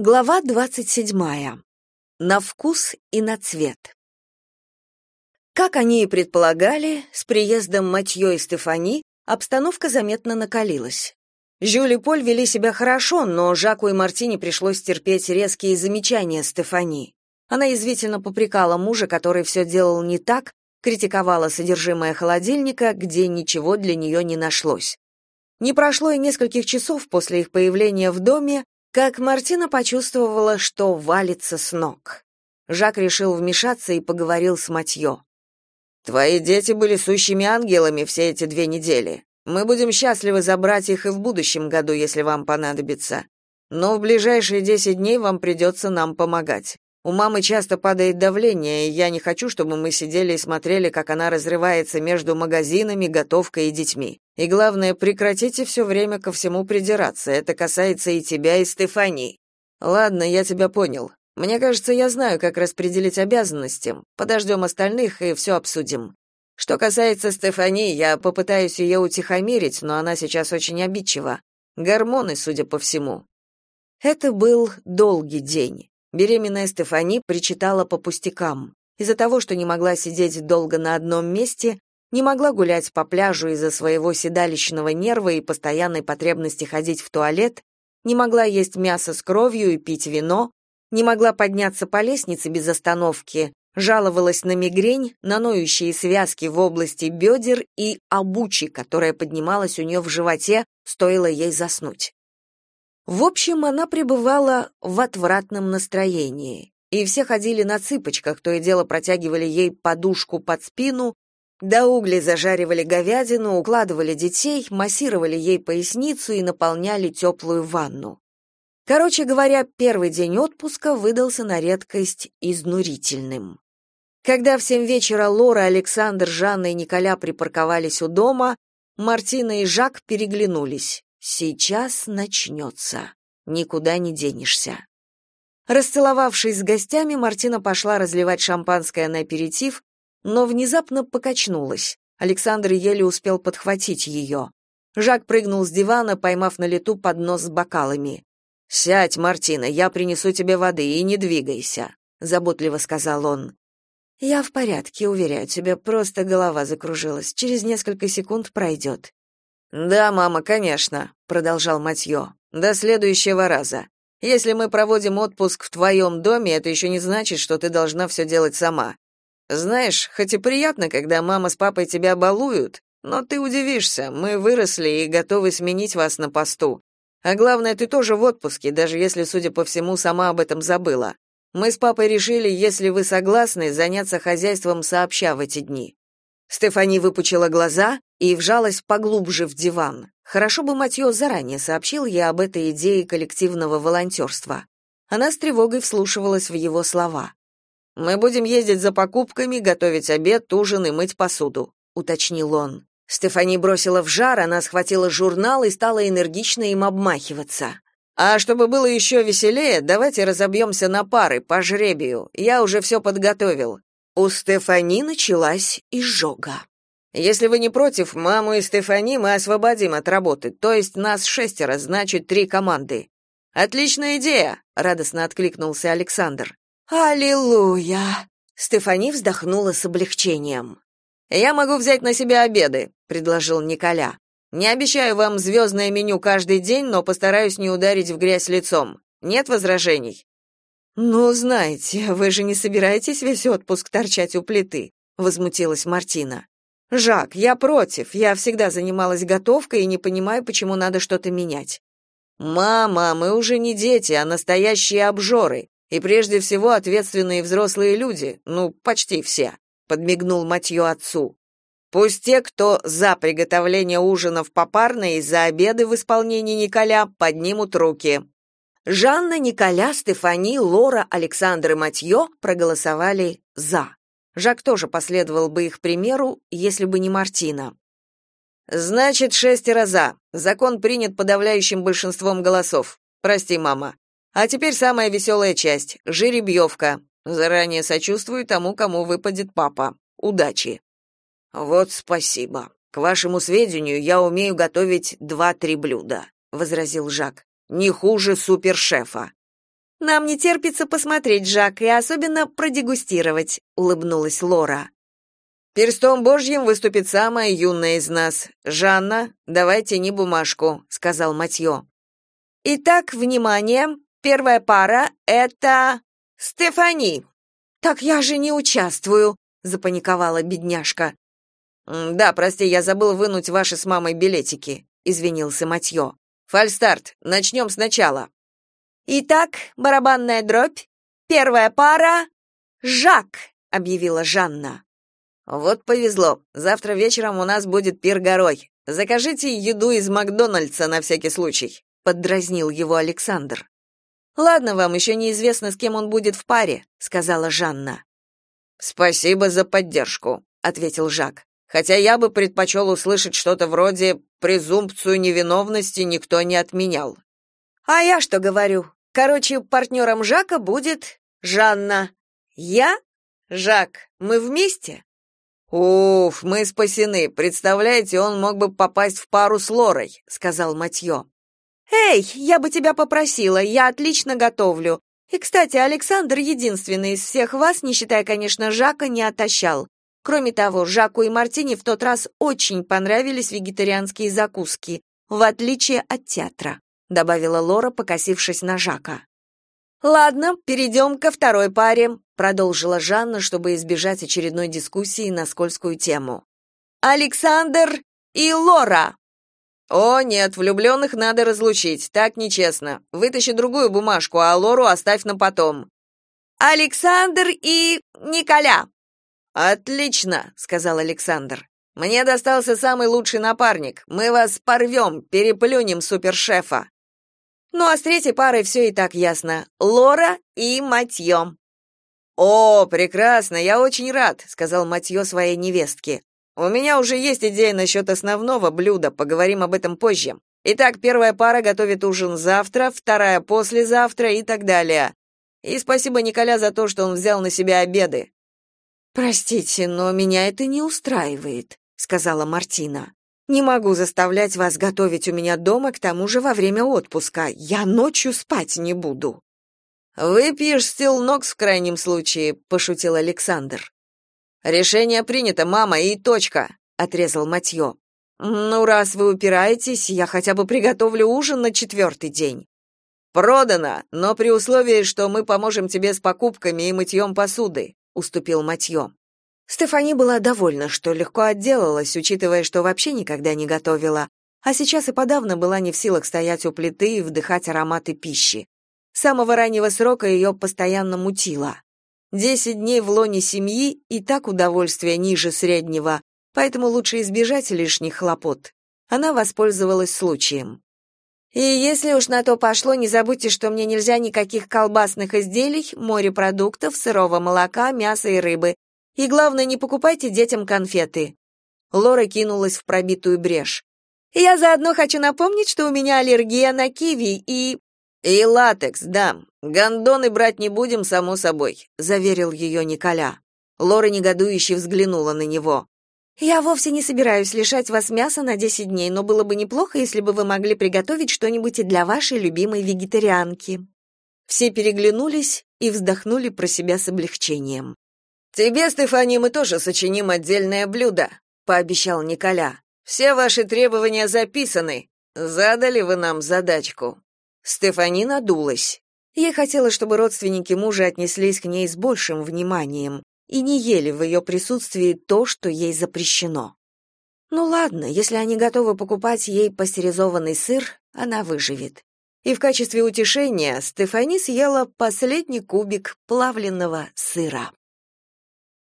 Глава двадцать седьмая. На вкус и на цвет. Как они и предполагали, с приездом Матьё и Стефани обстановка заметно накалилась. Жюль и Поль вели себя хорошо, но Жаку и Мартине пришлось терпеть резкие замечания Стефани. Она язвительно попрекала мужа, который все делал не так, критиковала содержимое холодильника, где ничего для нее не нашлось. Не прошло и нескольких часов после их появления в доме, как Мартина почувствовала, что валится с ног. Жак решил вмешаться и поговорил с Матьё. «Твои дети были сущими ангелами все эти две недели. Мы будем счастливы забрать их и в будущем году, если вам понадобится. Но в ближайшие десять дней вам придется нам помогать. У мамы часто падает давление, и я не хочу, чтобы мы сидели и смотрели, как она разрывается между магазинами, готовкой и детьми. И главное, прекратите все время ко всему придираться. Это касается и тебя, и Стефани. Ладно, я тебя понял. Мне кажется, я знаю, как распределить обязанности. Подождем остальных и все обсудим. Что касается Стефани, я попытаюсь ее утихомирить, но она сейчас очень обидчива. Гормоны, судя по всему. Это был долгий день. Беременная Стефани причитала по пустякам. Из-за того, что не могла сидеть долго на одном месте, не могла гулять по пляжу из-за своего седалищного нерва и постоянной потребности ходить в туалет, не могла есть мясо с кровью и пить вино, не могла подняться по лестнице без остановки, жаловалась на мигрень, на ноющие связки в области бедер и обучи, которая поднималась у нее в животе, стоило ей заснуть. В общем, она пребывала в отвратном настроении, и все ходили на цыпочках, то и дело протягивали ей подушку под спину, до угли зажаривали говядину, укладывали детей, массировали ей поясницу и наполняли теплую ванну. Короче говоря, первый день отпуска выдался на редкость изнурительным. Когда в семь вечера Лора, Александр, Жанна и Николя припарковались у дома, Мартина и Жак переглянулись. Сейчас начнется. Никуда не денешься. Расцеловавшись с гостями, Мартина пошла разливать шампанское на аперитив, но внезапно покачнулась. Александр еле успел подхватить ее. Жак прыгнул с дивана, поймав на лету поднос с бокалами. «Сядь, Мартина, я принесу тебе воды и не двигайся», — заботливо сказал он. «Я в порядке, уверяю тебя, просто голова закружилась. Через несколько секунд пройдет». «Да, мама, конечно», — продолжал Матьё. «До следующего раза. Если мы проводим отпуск в твоем доме, это еще не значит, что ты должна все делать сама. Знаешь, хоть и приятно, когда мама с папой тебя балуют, но ты удивишься, мы выросли и готовы сменить вас на посту. А главное, ты тоже в отпуске, даже если, судя по всему, сама об этом забыла. Мы с папой решили, если вы согласны, заняться хозяйством сообща в эти дни. Стефани выпучила глаза и вжалась поглубже в диван. Хорошо бы Матьё заранее сообщил ей об этой идее коллективного волонтерства. Она с тревогой вслушивалась в его слова. «Мы будем ездить за покупками, готовить обед, ужин и мыть посуду», — уточнил он. Стефани бросила в жар, она схватила журнал и стала энергично им обмахиваться. «А чтобы было еще веселее, давайте разобьемся на пары, по жребию. Я уже все подготовил. У Стефани началась изжога. Если вы не против, маму и Стефани мы освободим от работы, то есть нас шестеро, значит, три команды. Отличная идея, радостно откликнулся Александр. Аллилуйя. Стефани вздохнула с облегчением. Я могу взять на себя обеды, предложил Николя. Не обещаю вам звездное меню каждый день, но постараюсь не ударить в грязь лицом. Нет возражений. «Ну, знаете, вы же не собираетесь весь отпуск торчать у плиты», — возмутилась Мартина. «Жак, я против. Я всегда занималась готовкой и не понимаю, почему надо что-то менять». «Мама, мы уже не дети, а настоящие обжоры. И прежде всего ответственные взрослые люди, ну, почти все», — подмигнул Матьё отцу. «Пусть те, кто за приготовление ужинов попарно и за обеды в исполнении Николя, поднимут руки. Жанна, Николя, Стефани, Лора, Александр и Матьё проголосовали «за». Жак тоже последовал бы их примеру, если бы не Мартина. «Значит, шестеро за. Закон принят подавляющим большинством голосов. Прости, мама. А теперь самая веселая часть — жеребьевка. Заранее сочувствую тому, кому выпадет папа. Удачи». «Вот спасибо. К вашему сведению, я умею готовить два-три блюда», — возразил Жак. Не хуже супершефа. Нам не терпится посмотреть, Жак, и особенно продегустировать, улыбнулась Лора. Перстом Божьим выступит самая юная из нас. Жанна, давай тяни бумажку, сказал Матьё. Итак, внимание, первая пара это Стефани. Так я же не участвую, запаниковала бедняжка. Да, прости, я забыл вынуть ваши с мамой билетики, извинился Матьё. Фальстарт, начнем сначала. Итак, барабанная дробь. Первая пара Жак, объявила Жанна. Вот повезло. Завтра вечером у нас будет пир горой. Закажите еду из Макдональдса на всякий случай, поддразнил его Александр. Ладно вам, еще неизвестно, с кем он будет в паре, сказала Жанна. Спасибо за поддержку, ответил Жак. Хотя я бы предпочел услышать что-то вроде презумпцию невиновности никто не отменял. А я что говорю? Короче, партнером Жака будет Жанна. Я? Жак. Мы вместе? Уф, мы спасены. Представляете, он мог бы попасть в пару с Лорой, сказал Матьё. Эй, я бы тебя попросила, я отлично готовлю. И, кстати, Александр единственный из всех вас, не считая, конечно, Жака, не отощал. Кроме того, Жаку и Мартине в тот раз очень понравились вегетарианские закуски, в отличие от театра, добавила Лора, покосившись на Жака. Ладно, перейдем ко второй паре, продолжила Жанна, чтобы избежать очередной дискуссии на скользкую тему. Александр и Лора. О, нет, влюбленных надо разлучить, так нечестно. Вытащи другую бумажку, а Лору оставь на потом. Александр и Николя. Отлично, сказал Александр. Мне достался самый лучший напарник. Мы вас порвем, переплюнем супершефа. Ну а с третьей парой все и так ясно. Лора и Матьё. О, прекрасно, я очень рад, сказал Матьё своей невестке. У меня уже есть идея насчет основного блюда, поговорим об этом позже. Итак, первая пара готовит ужин завтра, вторая послезавтра и так далее. И спасибо Николя за то, что он взял на себя обеды. Простите, но меня это не устраивает, сказала Мартина. Не могу заставлять вас готовить у меня дома, к тому же во время отпуска. Я ночью спать не буду. Выпьешь стил нокс в крайнем случае, пошутил Александр. Решение принято, мама, и точка, отрезал Матьё. Ну, раз вы упираетесь, я хотя бы приготовлю ужин на четвертый день. Продано, но при условии, что мы поможем тебе с покупками и мытьем посуды, уступил Матьё. Стефани была довольна, что легко отделалась, учитывая, что вообще никогда не готовила, а сейчас и подавно была не в силах стоять у плиты и вдыхать ароматы пищи. С самого раннего срока ее постоянно мутило. Десять дней в лоне семьи и так удовольствие ниже среднего, поэтому лучше избежать лишних хлопот. Она воспользовалась случаем. И если уж на то пошло, не забудьте, что мне нельзя никаких колбасных изделий, морепродуктов, сырого молока, мяса и рыбы, и главное, не покупайте детям конфеты. Лора кинулась в пробитую брешь. Я заодно хочу напомнить, что у меня аллергия на киви и и латекс, да. Гондоны брать не будем, само собой, заверил ее Николя. Лора негодующе взглянула на него. Я вовсе не собираюсь лишать вас мяса на 10 дней, но было бы неплохо, если бы вы могли приготовить что-нибудь и для вашей любимой вегетарианки. Все переглянулись и вздохнули про себя с облегчением. Тебе, Стефани, мы тоже сочиним отдельное блюдо, пообещал Николя. Все ваши требования записаны. Задали вы нам задачку. Стефани надулась. Ей хотелось, чтобы родственники мужа отнеслись к ней с большим вниманием и не ели в ее присутствии то, что ей запрещено. Ну ладно, если они готовы покупать ей пастеризованный сыр, она выживет. И в качестве утешения Стефани съела последний кубик плавленного сыра.